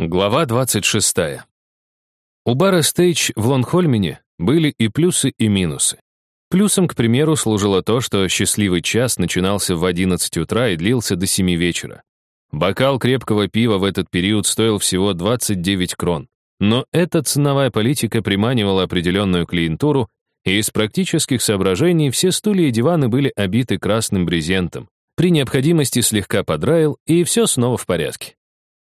Глава 26. У бара «Стейдж» в Лонгхольмене были и плюсы, и минусы. Плюсом, к примеру, служило то, что счастливый час начинался в 11 утра и длился до 7 вечера. Бокал крепкого пива в этот период стоил всего 29 крон. Но эта ценовая политика приманивала определенную клиентуру, и из практических соображений все стулья и диваны были обиты красным брезентом. При необходимости слегка подраил, и все снова в порядке.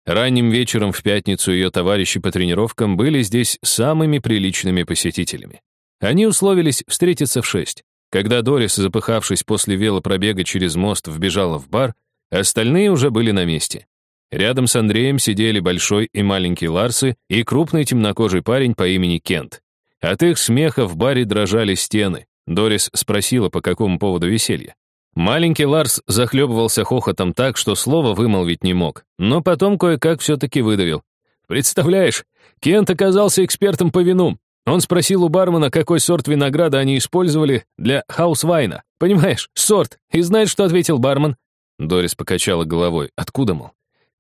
Ранним вечером в пятницу ее товарищи по тренировкам были здесь самыми приличными посетителями. Они условились встретиться в шесть. Когда Дорис, запыхавшись после велопробега через мост, вбежала в бар, остальные уже были на месте. Рядом с Андреем сидели большой и маленький Ларсы и крупный темнокожий парень по имени Кент. От их смеха в баре дрожали стены. Дорис спросила, по какому поводу веселья. Маленький Ларс захлебывался хохотом так, что слова вымолвить не мог, но потом кое-как все-таки выдавил. «Представляешь, Кент оказался экспертом по вину. Он спросил у бармена, какой сорт винограда они использовали для хаусвайна. Понимаешь, сорт. И знаешь, что ответил бармен?» Дорис покачала головой. «Откуда, мол?»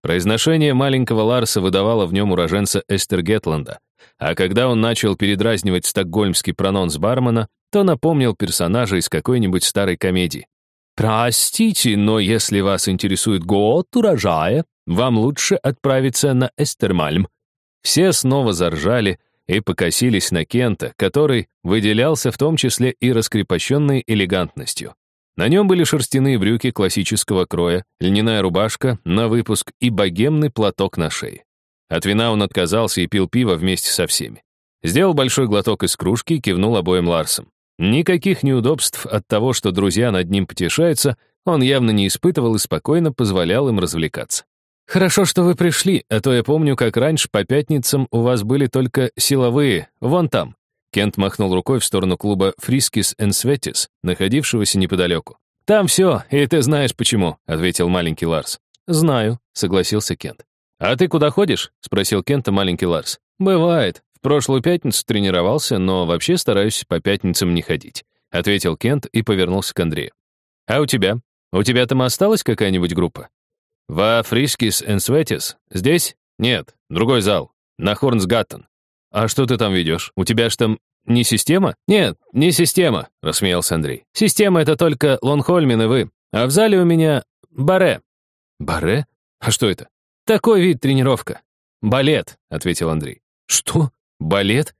Произношение маленького Ларса выдавало в нем уроженца Эстергетланда. А когда он начал передразнивать стокгольмский прононс бармена, то напомнил персонажа из какой-нибудь старой комедии. «Простите, но если вас интересует год урожая, вам лучше отправиться на Эстермальм». Все снова заржали и покосились на Кента, который выделялся в том числе и раскрепощенной элегантностью. На нем были шерстяные брюки классического кроя, льняная рубашка на выпуск и богемный платок на шее. От вина он отказался и пил пиво вместе со всеми. Сделал большой глоток из кружки и кивнул обоим Ларсом. Никаких неудобств от того, что друзья над ним потешаются, он явно не испытывал и спокойно позволял им развлекаться. «Хорошо, что вы пришли, а то я помню, как раньше по пятницам у вас были только силовые, вон там». Кент махнул рукой в сторону клуба «Friskis and Svettis», находившегося неподалеку. «Там все, и ты знаешь почему», — ответил маленький Ларс. «Знаю», — согласился Кент. «А ты куда ходишь?» — спросил Кента маленький Ларс. «Бывает. Прошлую пятницу тренировался, но вообще стараюсь по пятницам не ходить», — ответил Кент и повернулся к Андрею. «А у тебя? У тебя там осталась какая-нибудь группа?» «Во Friskis and Svettis? Здесь? Нет, другой зал. На Хорнсгаттен. А что ты там ведешь? У тебя ж там не система? Нет, не система, рассмеялся Андрей. Система — это только Лонхольмен и вы. А в зале у меня баре. Баре? А что это? Такой вид тренировок. Балет, ответил Андрей. Что? Балет?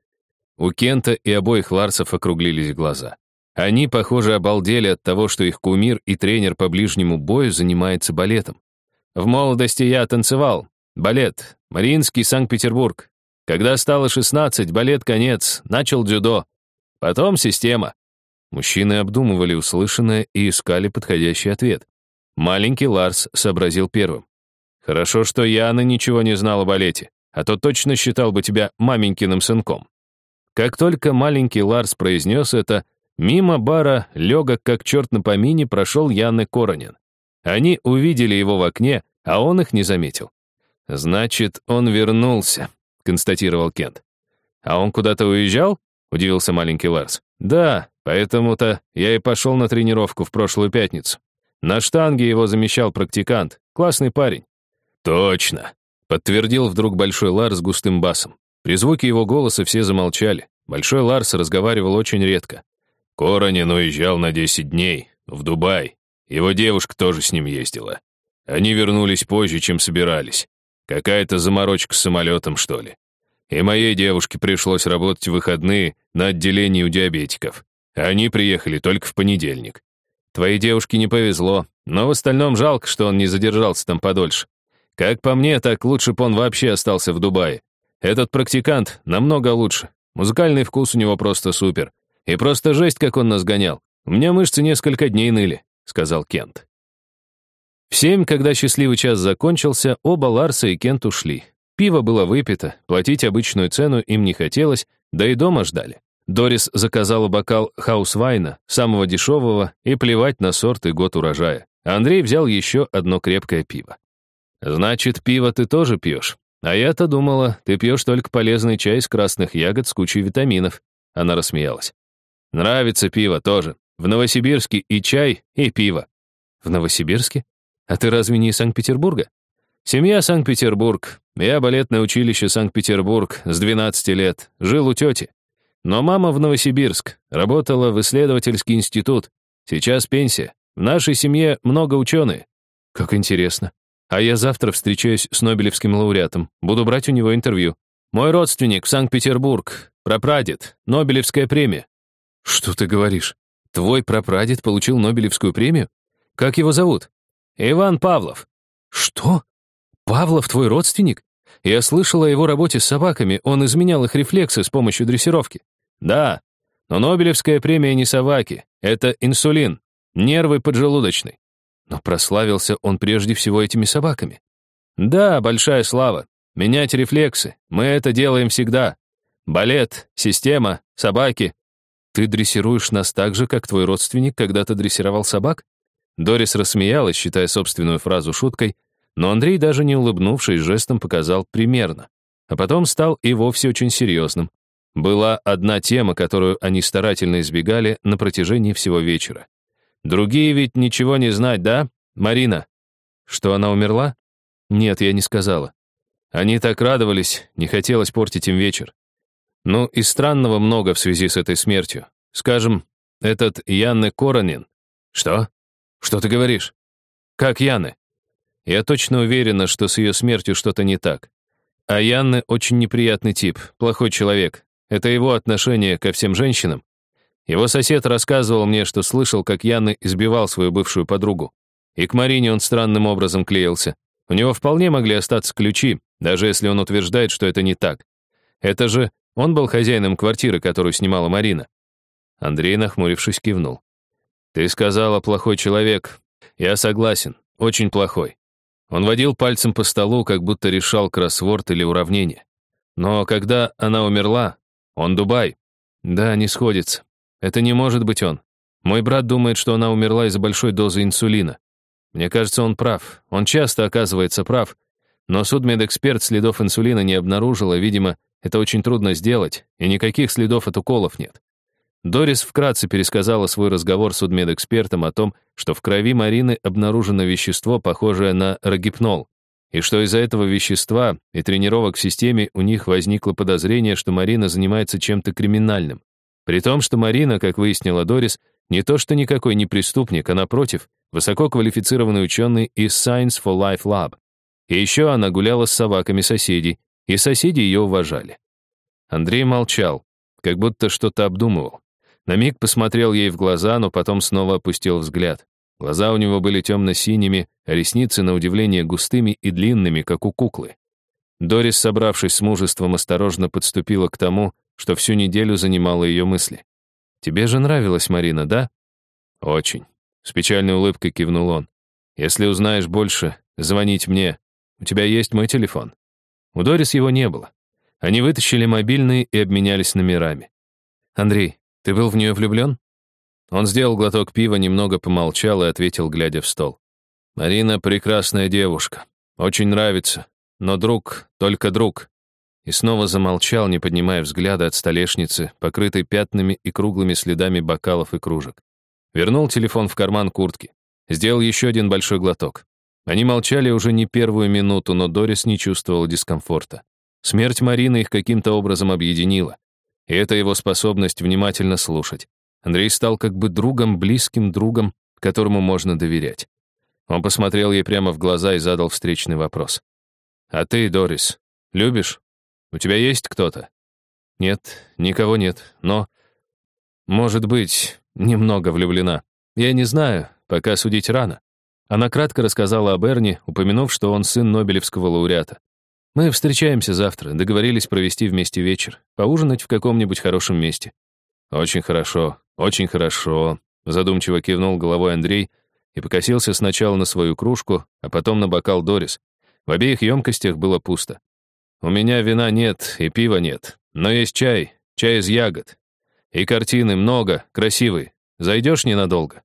У Кента и обоих Ларсов округлились глаза. Они, похоже, обалдели от того, что их кумир и тренер по ближнему бою занимается балетом. В молодости я танцевал. Балет. Мариинский, Санкт-Петербург. Когда стало 16, балет конец, начал дзюдо. Потом система. Мужчины обдумывали услышанное и искали подходящий ответ. Маленький Ларс сообразил первым. Хорошо, что Яна ничего не знала о балете а то точно считал бы тебя маменькиным сынком. Как только маленький Ларс произнес это, мимо бара, легок как черт на помине, прошел Янны Коронин. Они увидели его в окне, а он их не заметил. «Значит, он вернулся», — констатировал Кент. «А он куда-то уезжал?» — удивился маленький Ларс. «Да, поэтому-то я и пошел на тренировку в прошлую пятницу. На штанге его замещал практикант, классный парень». «Точно», Подтвердил вдруг Большой Ларс густым басом. При звуке его голоса все замолчали. Большой Ларс разговаривал очень редко. Коронин уезжал на 10 дней, в Дубай. Его девушка тоже с ним ездила. Они вернулись позже, чем собирались. Какая-то заморочка с самолетом, что ли. И моей девушке пришлось работать в выходные на отделении у диабетиков. Они приехали только в понедельник. Твоей девушке не повезло, но в остальном жалко, что он не задержался там подольше. Как по мне, так лучше бы он вообще остался в Дубае. Этот практикант намного лучше. Музыкальный вкус у него просто супер. И просто жесть, как он нас гонял. У меня мышцы несколько дней ныли», — сказал Кент. В семь, когда счастливый час закончился, оба Ларса и Кент ушли. Пиво было выпито, платить обычную цену им не хотелось, да и дома ждали. Дорис заказала бокал хаусвайна, самого дешевого, и плевать на сорт и год урожая. Андрей взял еще одно крепкое пиво. «Значит, пиво ты тоже пьешь? А я-то думала, ты пьешь только полезный чай из красных ягод с кучей витаминов». Она рассмеялась. «Нравится пиво тоже. В Новосибирске и чай, и пиво». «В Новосибирске? А ты разве не из Санкт-Петербурга?» Семья Санкт-Петербург. Я балетное училище Санкт-Петербург с 12 лет. Жил у тети. Но мама в Новосибирск. Работала в исследовательский институт. Сейчас пенсия. В нашей семье много ученые. Как интересно. А я завтра встречаюсь с Нобелевским лауреатом. Буду брать у него интервью. Мой родственник в Санкт-Петербург. Прапрадед. Нобелевская премия. Что ты говоришь? Твой прапрадед получил Нобелевскую премию? Как его зовут? Иван Павлов. Что? Павлов твой родственник? Я слышал о его работе с собаками, он изменял их рефлексы с помощью дрессировки. Да, но Нобелевская премия не собаки, это инсулин, нервы поджелудочной. Но прославился он прежде всего этими собаками. Да, большая слава. Менять рефлексы. Мы это делаем всегда. Балет, система, собаки. Ты дрессируешь нас так же, как твой родственник когда-то дрессировал собак? Дорис рассмеялась, считая собственную фразу шуткой, но Андрей, даже не улыбнувшись, жестом показал примерно. А потом стал и вовсе очень серьезным. Была одна тема, которую они старательно избегали на протяжении всего вечера. Другие ведь ничего не знать, да, Марина? Что она умерла? Нет, я не сказала. Они так радовались, не хотелось портить им вечер. Ну, и странного много в связи с этой смертью. Скажем, этот Янне Коронин. Что? Что ты говоришь? Как Янны? Я точно уверена, что с ее смертью что-то не так. А Янны очень неприятный тип, плохой человек. Это его отношение ко всем женщинам. Его сосед рассказывал мне, что слышал, как Янны избивал свою бывшую подругу. И к Марине он странным образом клеился. У него вполне могли остаться ключи, даже если он утверждает, что это не так. Это же он был хозяином квартиры, которую снимала Марина. Андрей, нахмурившись, кивнул. «Ты сказала, плохой человек. Я согласен, очень плохой». Он водил пальцем по столу, как будто решал кроссворд или уравнение. Но когда она умерла, он Дубай. Да, не сходится. Это не может быть он. Мой брат думает, что она умерла из-за большой дозы инсулина. Мне кажется, он прав. Он часто оказывается прав. Но судмедэксперт следов инсулина не обнаружила, видимо, это очень трудно сделать, и никаких следов от уколов нет. Дорис вкратце пересказала свой разговор с судмедэкспертом о том, что в крови Марины обнаружено вещество, похожее на рогипнол, и что из-за этого вещества и тренировок в системе у них возникло подозрение, что Марина занимается чем-то криминальным. При том, что Марина, как выяснила Дорис, не то что никакой не преступник, а напротив, высококвалифицированный ученый из Science for Life Lab. И еще она гуляла с собаками соседей, и соседи ее уважали. Андрей молчал, как будто что-то обдумывал. На миг посмотрел ей в глаза, но потом снова опустил взгляд. Глаза у него были темно-синими, а ресницы, на удивление, густыми и длинными, как у куклы. Дорис, собравшись с мужеством, осторожно подступила к тому, что всю неделю занимало ее мысли. «Тебе же нравилась Марина, да?» «Очень», — с печальной улыбкой кивнул он. «Если узнаешь больше, звонить мне. У тебя есть мой телефон?» У Дорис его не было. Они вытащили мобильный и обменялись номерами. «Андрей, ты был в нее влюблен?» Он сделал глоток пива, немного помолчал и ответил, глядя в стол. «Марина — прекрасная девушка. Очень нравится. Но друг, только друг». И снова замолчал, не поднимая взгляда от столешницы, покрытой пятнами и круглыми следами бокалов и кружек. Вернул телефон в карман куртки. Сделал еще один большой глоток. Они молчали уже не первую минуту, но Дорис не чувствовала дискомфорта. Смерть Марины их каким-то образом объединила. И это его способность внимательно слушать. Андрей стал как бы другом, близким другом, которому можно доверять. Он посмотрел ей прямо в глаза и задал встречный вопрос. «А ты, Дорис, любишь? У тебя есть кто-то?» «Нет, никого нет, но...» «Может быть, немного влюблена. Я не знаю, пока судить рано. Она кратко рассказала о Берни, упомянув, что он сын Нобелевского лауреата. «Мы встречаемся завтра, договорились провести вместе вечер, поужинать в каком-нибудь хорошем месте». «Очень хорошо, очень хорошо», — задумчиво кивнул головой Андрей и покосился сначала на свою кружку, а потом на бокал Дорис. В обеих емкостях было пусто. «У меня вина нет и пива нет, но есть чай, чай из ягод. И картины много, красивые. Зайдешь ненадолго?»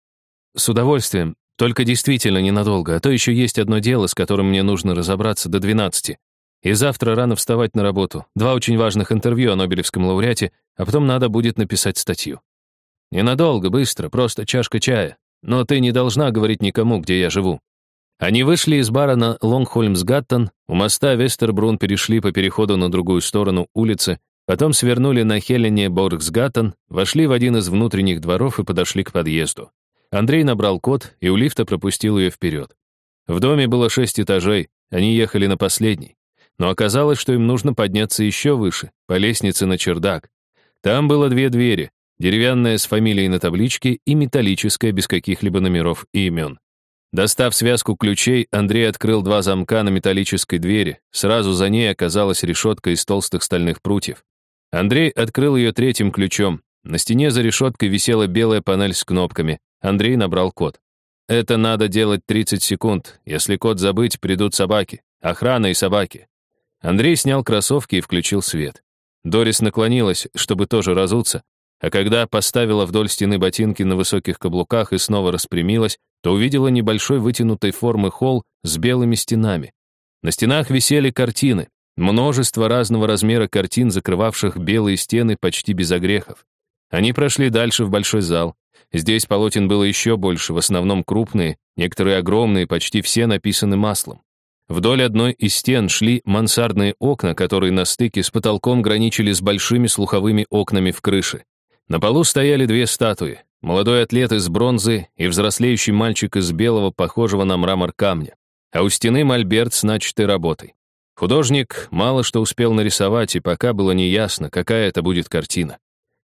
«С удовольствием, только действительно ненадолго, а то еще есть одно дело, с которым мне нужно разобраться до 12. И завтра рано вставать на работу. Два очень важных интервью о Нобелевском лауреате, а потом надо будет написать статью. Ненадолго, быстро, просто чашка чая. Но ты не должна говорить никому, где я живу. Они вышли из бара на Лонгхольмсгаттен, у моста Вестербрун перешли по переходу на другую сторону улицы, потом свернули на Хелене Боргсгаттен, вошли в один из внутренних дворов и подошли к подъезду. Андрей набрал код и у лифта пропустил ее вперед. В доме было шесть этажей, они ехали на последний. Но оказалось, что им нужно подняться еще выше, по лестнице на чердак. Там было две двери, деревянная с фамилией на табличке и металлическая без каких-либо номеров и имен. Достав связку ключей, Андрей открыл два замка на металлической двери. Сразу за ней оказалась решетка из толстых стальных прутьев. Андрей открыл ее третьим ключом. На стене за решеткой висела белая панель с кнопками. Андрей набрал код. Это надо делать 30 секунд. Если код забыть, придут собаки. Охрана и собаки. Андрей снял кроссовки и включил свет. Дорис наклонилась, чтобы тоже разуться, а когда поставила вдоль стены ботинки на высоких каблуках и снова распрямилась, то увидела небольшой вытянутой формы холл с белыми стенами. На стенах висели картины, множество разного размера картин, закрывавших белые стены почти без огрехов. Они прошли дальше в большой зал. Здесь полотен было еще больше, в основном крупные, некоторые огромные, почти все написаны маслом. Вдоль одной из стен шли мансардные окна, которые на стыке с потолком граничили с большими слуховыми окнами в крыше. На полу стояли две статуи. Молодой атлет из бронзы и взрослеющий мальчик из белого, похожего на мрамор камня. А у стены мольберт с начатой работой. Художник мало что успел нарисовать, и пока было неясно, какая это будет картина.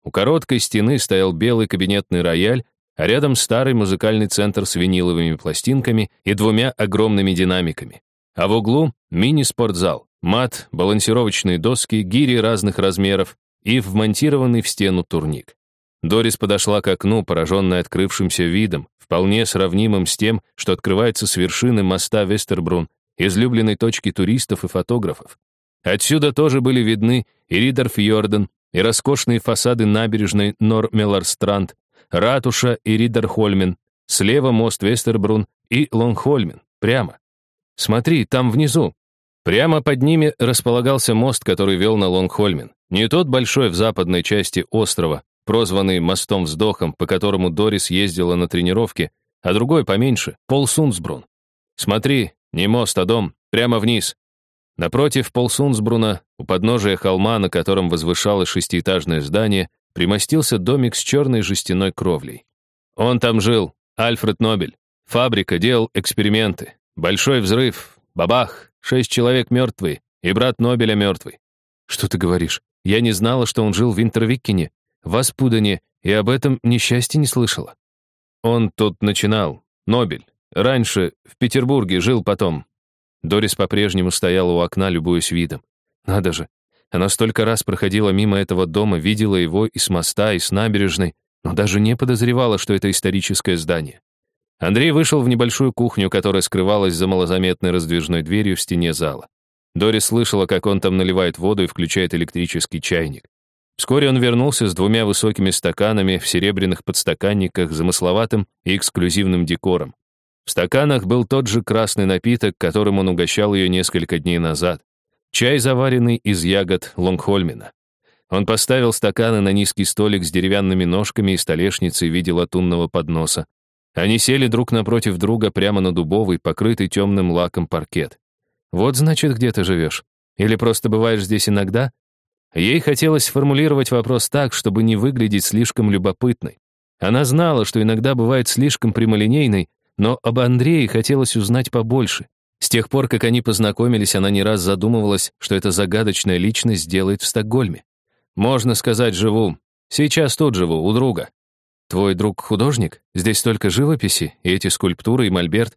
У короткой стены стоял белый кабинетный рояль, а рядом старый музыкальный центр с виниловыми пластинками и двумя огромными динамиками. А в углу — мини-спортзал, мат, балансировочные доски, гири разных размеров и вмонтированный в стену турник. Дорис подошла к окну, пораженная открывшимся видом, вполне сравнимым с тем, что открывается с вершины моста Вестербрун, излюбленной точки туристов и фотографов. Отсюда тоже были видны и Ридерфьорден, и роскошные фасады набережной Нор-Мелларстранд, ратуша и Ридерхольмен, слева мост Вестербрун и Лонгхольмен, прямо. Смотри, там внизу. Прямо под ними располагался мост, который вел на Лонгхольмен. Не тот большой в западной части острова, прозванный мостом-вздохом, по которому Дорис ездила на тренировки, а другой поменьше, Полсунсбрун. Смотри, не мост, а дом, прямо вниз. Напротив Полсунсбруна, у подножия холма, на котором возвышалось шестиэтажное здание, примостился домик с черной жестяной кровлей. Он там жил, Альфред Нобель. Фабрика делал эксперименты. Большой взрыв, бабах, шесть человек мертвые, и брат Нобеля мертвый. Что ты говоришь? Я не знала, что он жил в Винтервиккене в Аспудане и об этом несчастье не слышала. Он тут начинал, Нобель. Раньше в Петербурге жил потом. Дорис по-прежнему стояла у окна, любуясь видом. Надо же, она столько раз проходила мимо этого дома, видела его и с моста, и с набережной, но даже не подозревала, что это историческое здание. Андрей вышел в небольшую кухню, которая скрывалась за малозаметной раздвижной дверью в стене зала. Дорис слышала, как он там наливает воду и включает электрический чайник. Вскоре он вернулся с двумя высокими стаканами в серебряных подстаканниках, замысловатым и эксклюзивным декором. В стаканах был тот же красный напиток, которым он угощал ее несколько дней назад. Чай, заваренный из ягод Лонгхольмена. Он поставил стаканы на низкий столик с деревянными ножками и столешницей в виде латунного подноса. Они сели друг напротив друга прямо на дубовый, покрытый темным лаком паркет. «Вот, значит, где ты живешь? Или просто бываешь здесь иногда?» Ей хотелось сформулировать вопрос так, чтобы не выглядеть слишком любопытной. Она знала, что иногда бывает слишком прямолинейной, но об Андрее хотелось узнать побольше. С тех пор, как они познакомились, она не раз задумывалась, что эта загадочная личность делает в Стокгольме. Можно сказать, живу. Сейчас тут живу, у друга. Твой друг художник? Здесь только живописи, и эти скульптуры, и мольберт?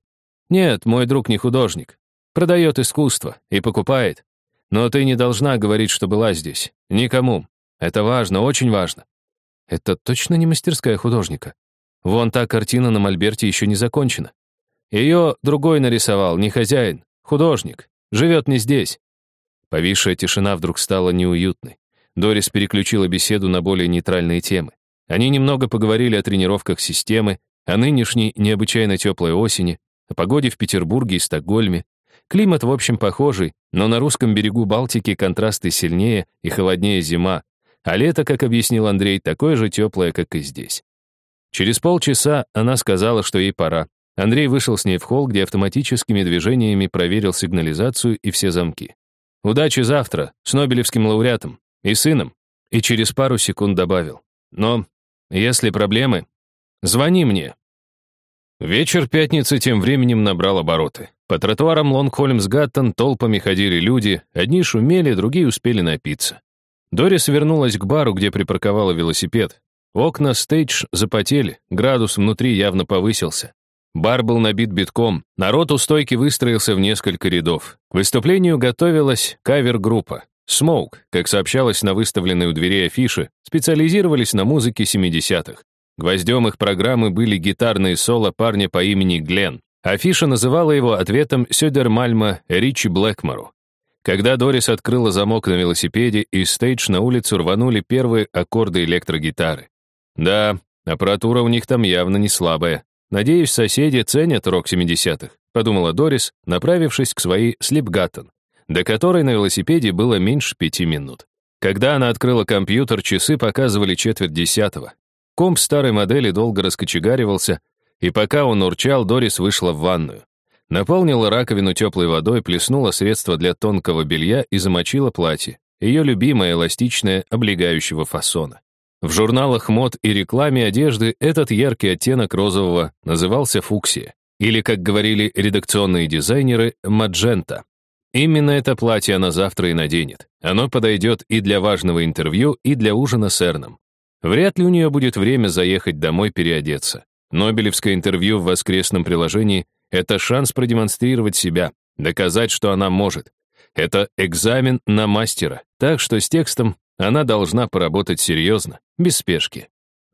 Нет, мой друг не художник. Продает искусство и покупает. Но ты не должна говорить, что была здесь. Никому. Это важно, очень важно. Это точно не мастерская художника. Вон та картина на мольберте еще не закончена. Ее другой нарисовал, не хозяин, художник. Живет не здесь. Повисшая тишина вдруг стала неуютной. Дорис переключила беседу на более нейтральные темы. Они немного поговорили о тренировках системы, о нынешней необычайно теплой осени, о погоде в Петербурге и Стокгольме, Климат, в общем, похожий, но на русском берегу Балтики контрасты сильнее и холоднее зима, а лето, как объяснил Андрей, такое же теплое, как и здесь. Через полчаса она сказала, что ей пора. Андрей вышел с ней в холл, где автоматическими движениями проверил сигнализацию и все замки. «Удачи завтра, с Нобелевским лауреатом и сыном». И через пару секунд добавил. «Но если проблемы, звони мне». Вечер пятницы тем временем набрал обороты. По тротуарам Лонгхольмс-Гаттон толпами ходили люди, одни шумели, другие успели напиться. Дорис вернулась к бару, где припарковала велосипед. Окна стейдж запотели, градус внутри явно повысился. Бар был набит битком, народ у стойки выстроился в несколько рядов. К выступлению готовилась кавер-группа. Smoke, как сообщалось на выставленной у дверей афише, специализировались на музыке 70-х. Гвоздем их программы были гитарные соло парня по имени Глен. Афиша называла его ответом Сёдермальма Ричи Блэкмору. Когда Дорис открыла замок на велосипеде, из стейдж на улицу рванули первые аккорды электрогитары. Да, аппаратура у них там явно не слабая. Надеюсь, соседи ценят рок 70-х, подумала Дорис, направившись к своей Слипгаттон, до которой на велосипеде было меньше пяти минут. Когда она открыла компьютер, часы показывали четверть десятого. Комп старой модели долго раскочегаривался, и пока он урчал, Дорис вышла в ванную. Наполнила раковину теплой водой, плеснула средство для тонкого белья и замочила платье, ее любимое эластичное, облегающего фасона. В журналах мод и рекламе одежды этот яркий оттенок розового назывался фуксия, или, как говорили редакционные дизайнеры, маджента. Именно это платье она завтра и наденет. Оно подойдет и для важного интервью, и для ужина с Эрном. Вряд ли у нее будет время заехать домой переодеться. Нобелевское интервью в воскресном приложении — это шанс продемонстрировать себя, доказать, что она может. Это экзамен на мастера, так что с текстом она должна поработать серьезно, без спешки.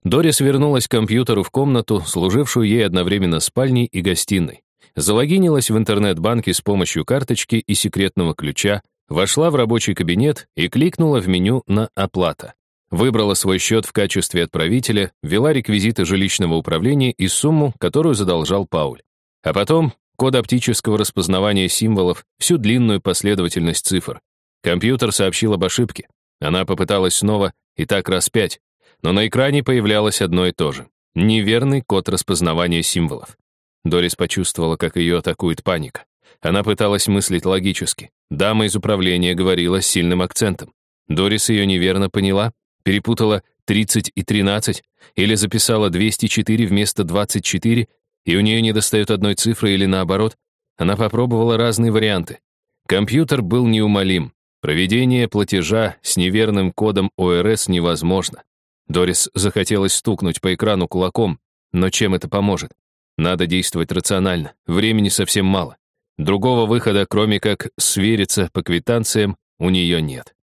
Дорис вернулась к компьютеру в комнату, служившую ей одновременно спальней и гостиной. Залогинилась в интернет-банке с помощью карточки и секретного ключа, вошла в рабочий кабинет и кликнула в меню на «Оплата». Выбрала свой счет в качестве отправителя, ввела реквизиты жилищного управления и сумму, которую задолжал Пауль. А потом код оптического распознавания символов, всю длинную последовательность цифр. Компьютер сообщил об ошибке. Она попыталась снова, и так раз пять, но на экране появлялось одно и то же. Неверный код распознавания символов. Дорис почувствовала, как ее атакует паника. Она пыталась мыслить логически. Дама из управления говорила с сильным акцентом. Дорис ее неверно поняла, перепутала 30 и 13, или записала 204 вместо 24, и у нее недостает одной цифры или наоборот. Она попробовала разные варианты. Компьютер был неумолим. Проведение платежа с неверным кодом ОРС невозможно. Дорис захотелось стукнуть по экрану кулаком, но чем это поможет? Надо действовать рационально, времени совсем мало. Другого выхода, кроме как свериться по квитанциям, у нее нет.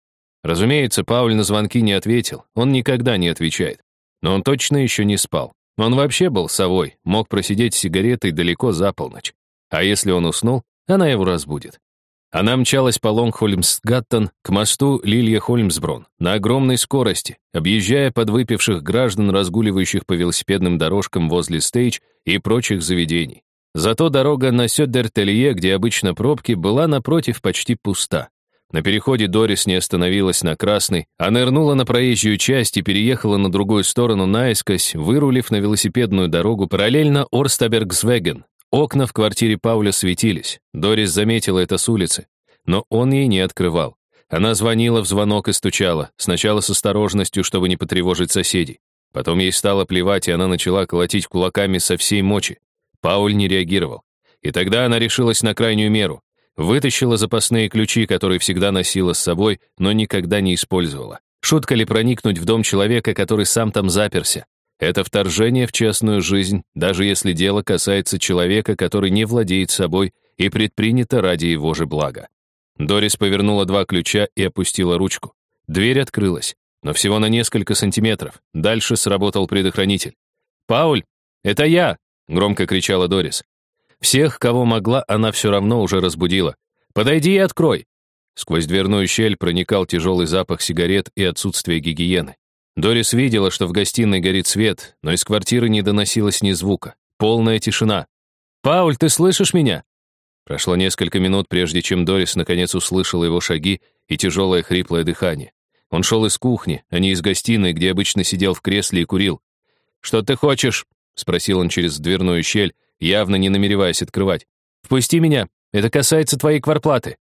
Разумеется, Пауль на звонки не ответил, он никогда не отвечает. Но он точно еще не спал. Он вообще был совой, мог просидеть с сигаретой далеко за полночь. А если он уснул, она его разбудит. Она мчалась по Лонгхольмсгаттон к мосту Лилья-Хольмсброн на огромной скорости, объезжая подвыпивших граждан, разгуливающих по велосипедным дорожкам возле стейдж и прочих заведений. Зато дорога на Сёддер-Телье, где обычно пробки, была напротив почти пуста. На переходе Дорис не остановилась на красной, а нырнула на проезжую часть и переехала на другую сторону наискось, вырулив на велосипедную дорогу параллельно Орстабергсвеген, Окна в квартире Пауля светились. Дорис заметила это с улицы. Но он ей не открывал. Она звонила в звонок и стучала, сначала с осторожностью, чтобы не потревожить соседей. Потом ей стало плевать, и она начала колотить кулаками со всей мочи. Пауль не реагировал. И тогда она решилась на крайнюю меру. Вытащила запасные ключи, которые всегда носила с собой, но никогда не использовала. Шутка ли проникнуть в дом человека, который сам там заперся? Это вторжение в частную жизнь, даже если дело касается человека, который не владеет собой и предпринято ради его же блага. Дорис повернула два ключа и опустила ручку. Дверь открылась, но всего на несколько сантиметров. Дальше сработал предохранитель. «Пауль, это я!» — громко кричала Дорис. Всех, кого могла, она все равно уже разбудила. «Подойди и открой!» Сквозь дверную щель проникал тяжелый запах сигарет и отсутствие гигиены. Дорис видела, что в гостиной горит свет, но из квартиры не доносилось ни звука. Полная тишина. «Пауль, ты слышишь меня?» Прошло несколько минут, прежде чем Дорис наконец услышала его шаги и тяжелое хриплое дыхание. Он шел из кухни, а не из гостиной, где обычно сидел в кресле и курил. «Что ты хочешь?» — спросил он через дверную щель, явно не намереваясь открывать. «Впусти меня! Это касается твоей кварплаты!»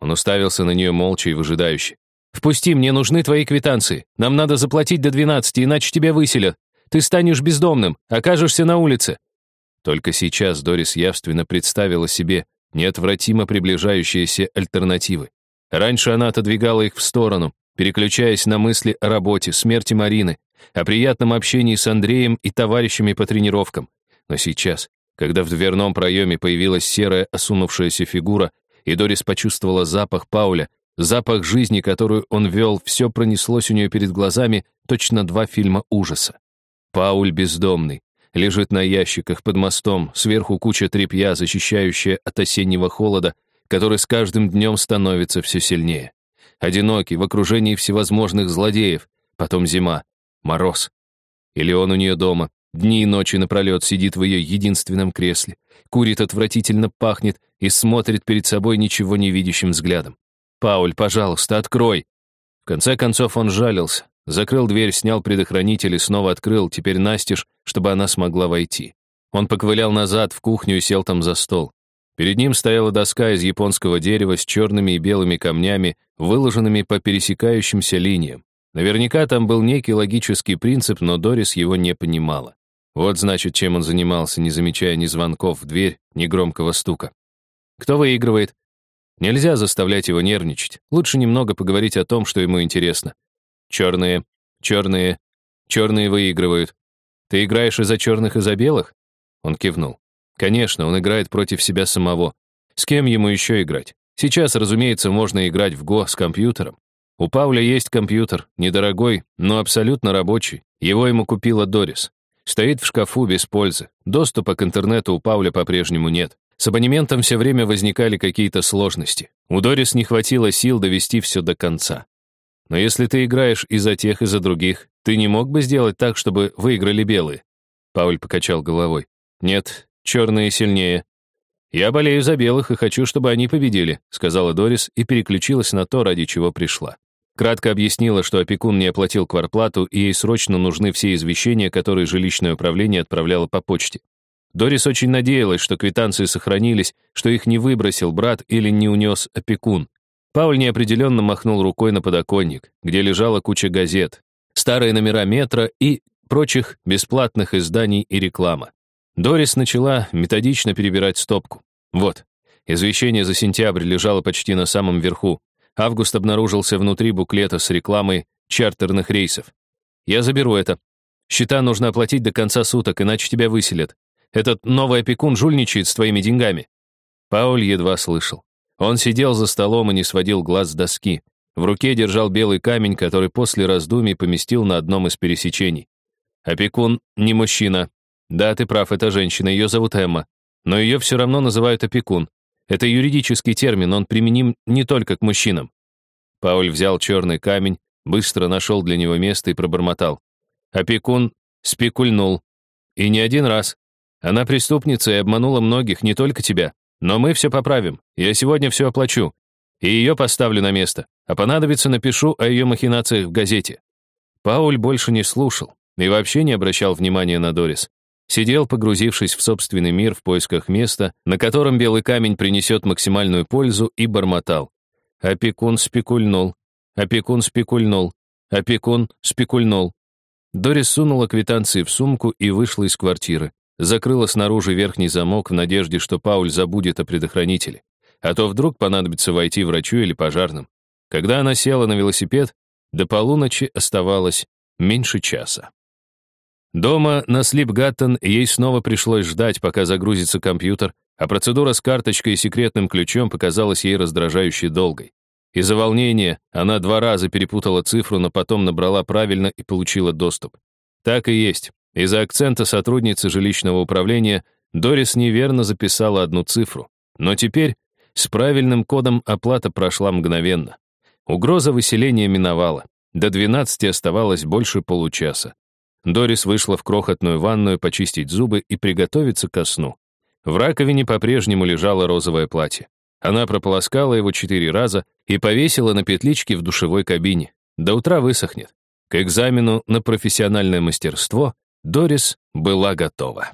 Он уставился на нее молча и выжидающе. «Впусти, мне нужны твои квитанции. Нам надо заплатить до двенадцати, иначе тебя выселят. Ты станешь бездомным, окажешься на улице». Только сейчас Дорис явственно представила себе неотвратимо приближающиеся альтернативы. Раньше она отодвигала их в сторону, переключаясь на мысли о работе, смерти Марины, о приятном общении с Андреем и товарищами по тренировкам. Но сейчас, когда в дверном проеме появилась серая осунувшаяся фигура, и Дорис почувствовала запах Пауля, запах жизни, которую он вел, все пронеслось у нее перед глазами, точно два фильма ужаса. Пауль бездомный, лежит на ящиках под мостом, сверху куча тряпья, защищающая от осеннего холода, который с каждым днем становится все сильнее. Одинокий, в окружении всевозможных злодеев, потом зима, мороз. Или он у нее дома, дни и ночи напролет сидит в ее единственном кресле, курит отвратительно пахнет и смотрит перед собой ничего не видящим взглядом. «Пауль, пожалуйста, открой!» В конце концов он жалился, закрыл дверь, снял предохранитель и снова открыл, теперь настежь, чтобы она смогла войти. Он поковылял назад в кухню и сел там за стол. Перед ним стояла доска из японского дерева с черными и белыми камнями, выложенными по пересекающимся линиям. Наверняка там был некий логический принцип, но Дорис его не понимала. Вот значит, чем он занимался, не замечая ни звонков в дверь, ни громкого стука. Кто выигрывает? Нельзя заставлять его нервничать. Лучше немного поговорить о том, что ему интересно. Черные, черные, черные выигрывают. Ты играешь из-за черных и за белых? Он кивнул. Конечно, он играет против себя самого. С кем ему еще играть? Сейчас, разумеется, можно играть в Го с компьютером. У Пауля есть компьютер, недорогой, но абсолютно рабочий. Его ему купила Дорис. Стоит в шкафу без пользы. Доступа к интернету у Пауля по-прежнему нет. С абонементом все время возникали какие-то сложности. У Дорис не хватило сил довести все до конца. Но если ты играешь и за тех, и за других, ты не мог бы сделать так, чтобы выиграли белые? Пауль покачал головой. Нет, черные сильнее. Я болею за белых и хочу, чтобы они победили, сказала Дорис и переключилась на то, ради чего пришла. Кратко объяснила, что опекун не оплатил кварплату, и ей срочно нужны все извещения, которые жилищное управление отправляло по почте. Дорис очень надеялась, что квитанции сохранились, что их не выбросил брат или не унес опекун. Пауль неопределенно махнул рукой на подоконник, где лежала куча газет, старые номера метро и прочих бесплатных изданий и реклама. Дорис начала методично перебирать стопку. Вот, извещение за сентябрь лежало почти на самом верху. Август обнаружился внутри буклета с рекламой чартерных рейсов. «Я заберу это. Счета нужно оплатить до конца суток, иначе тебя выселят. Этот новый опекун жульничает с твоими деньгами». Пауль едва слышал. Он сидел за столом и не сводил глаз с доски. В руке держал белый камень, который после раздумий поместил на одном из пересечений. Опекун не мужчина. Да, ты прав, это женщина, ее зовут Эмма. Но ее все равно называют опекун. Это юридический термин, он применим не только к мужчинам. Пауль взял черный камень, быстро нашел для него место и пробормотал. Опекун спекульнул. И не один раз. Она преступница и обманула многих, не только тебя. Но мы все поправим. Я сегодня все оплачу. И ее поставлю на место. А понадобится, напишу о ее махинациях в газете». Пауль больше не слушал и вообще не обращал внимания на Дорис. Сидел, погрузившись в собственный мир в поисках места, на котором белый камень принесет максимальную пользу, и бормотал. Опекун спекульнул. Опекун спекульнул. Опекун спекульнул. Дорис сунула квитанции в сумку и вышла из квартиры закрыла снаружи верхний замок в надежде, что Пауль забудет о предохранителе. А то вдруг понадобится войти врачу или пожарным. Когда она села на велосипед, до полуночи оставалось меньше часа. Дома на Слипгаттон ей снова пришлось ждать, пока загрузится компьютер, а процедура с карточкой и секретным ключом показалась ей раздражающей долгой. Из-за волнения она два раза перепутала цифру, но потом набрала правильно и получила доступ. Так и есть. Из-за акцента сотрудницы жилищного управления Дорис неверно записала одну цифру. Но теперь с правильным кодом оплата прошла мгновенно. Угроза выселения миновала. До 12 оставалось больше получаса. Дорис вышла в крохотную ванную почистить зубы и приготовиться ко сну. В раковине по-прежнему лежало розовое платье. Она прополоскала его четыре раза и повесила на петличке в душевой кабине. До утра высохнет. К экзамену на профессиональное мастерство Дорис была готова.